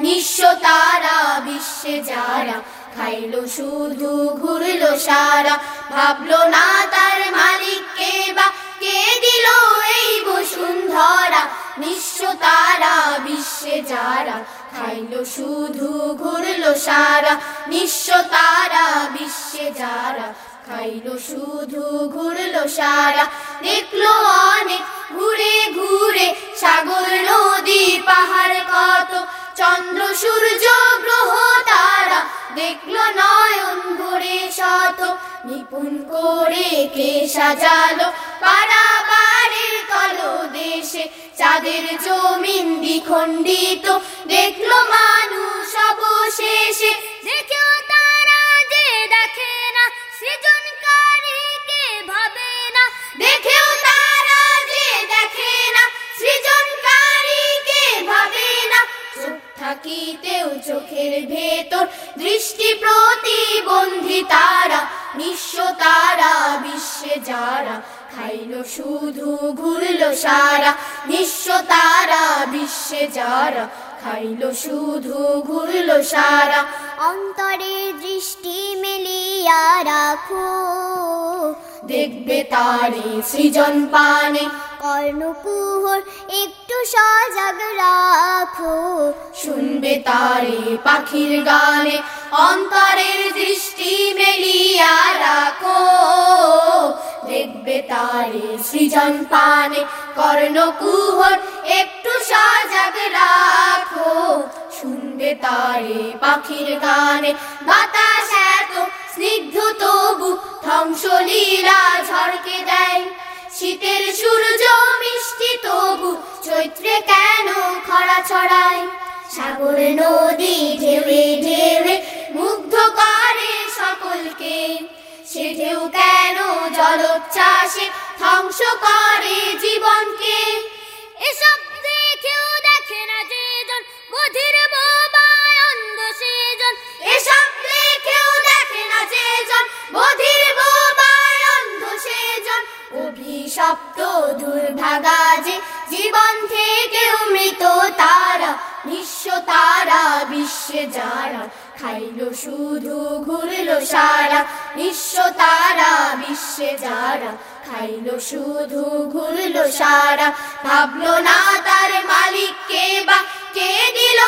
নিঃস্ব তারা, বিশ্বে যারা খাইলো শুধু, ঘুরলো সারা। ভাবলো না তার মালিককে বা কে দিল এই বসুন্ধরা। নিঃস্ব তারা, বিশ্বে যারা খাইলো শুধু, ঘুরলো সারা। নিঃস্ব তারা, বিশ্বে যারা খাইলো শুধু, ঘুরলো সারা। দেখল অনেক ঘুরে ঘুরে সাগর, নদী, পাহাড় চন্দ্র সূর্য গ্রহ তারা দেখল নয়ন ভরে শত, নিপুণ করে কে সাজালো? পাড়া বাড়ির তলো দেশে চাঁদের জমিন দ্বিখণ্ডিত, দেখল মানুষ অবশেষে থাকিতেও চোখের ভেতর দৃষ্টি প্রতিবন্ধী তারা নিঃস্ব তারা বিশ্বে যারা খাইলো শুধু ঘুরলো সারা নিঃস্ব তারা বিশ্বে যারা খাইলো শুধু ঘুরলো সারা। অন্তরে দৃষ্টি মেলিয়া রাখো। দেখবে তারে সৃজন পানে কর্ণকুহর, একটু সজাগ রাখো। শুনবে তারে পাখির গানে, অন্তরের দৃষ্টি মেলিয়া রাখো। দেখবে তারে সৃজন পানে কর্ণ কুহর একটু সজাগ রাখো। শুনবে তারে পাখির গানে, বাতাস এত স্নিগ্ধ তবু ধ্বংসলীলা ঝড়কে দেয়। শীতের সূর্য ছড়ায়। সাগর, নদী ঢেউয়ে ঢেউয়ে মুগ্ধ করে সকলকে। সে ঢেউ কেন জলোচ্ছ্বাসে ধ্বংস করে জীবনকে? এসব যারা খাইলো শুধু, ঘুরলো সারা, নিঃস্ব তারা, বিশ্বে যারা। খাইলো শুধু, ঘুরলো সারা, ভাবলো না তার মালিক কে বা কে দিল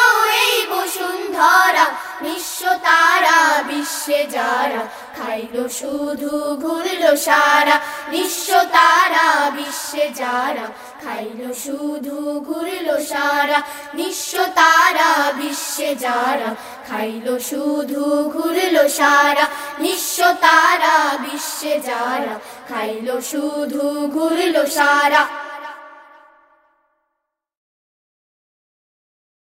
এই বসুন্ধরা। নিঃস্ব তারা, বিশ্বে যারা। খাইলো শুধু, ঘুরলো সারা, নিঃস্ব তারা, বিশ্বে যারা। খাইলো শুধু ঘুরল সারা, নিঃস্ব তারা, বিশ্বে যারা। খাইলো শুধু ঘুরলো সারা, নিঃস্ব তারা, বিশ্বে যারা। খাইলো শুধু ঘুরলো সারা।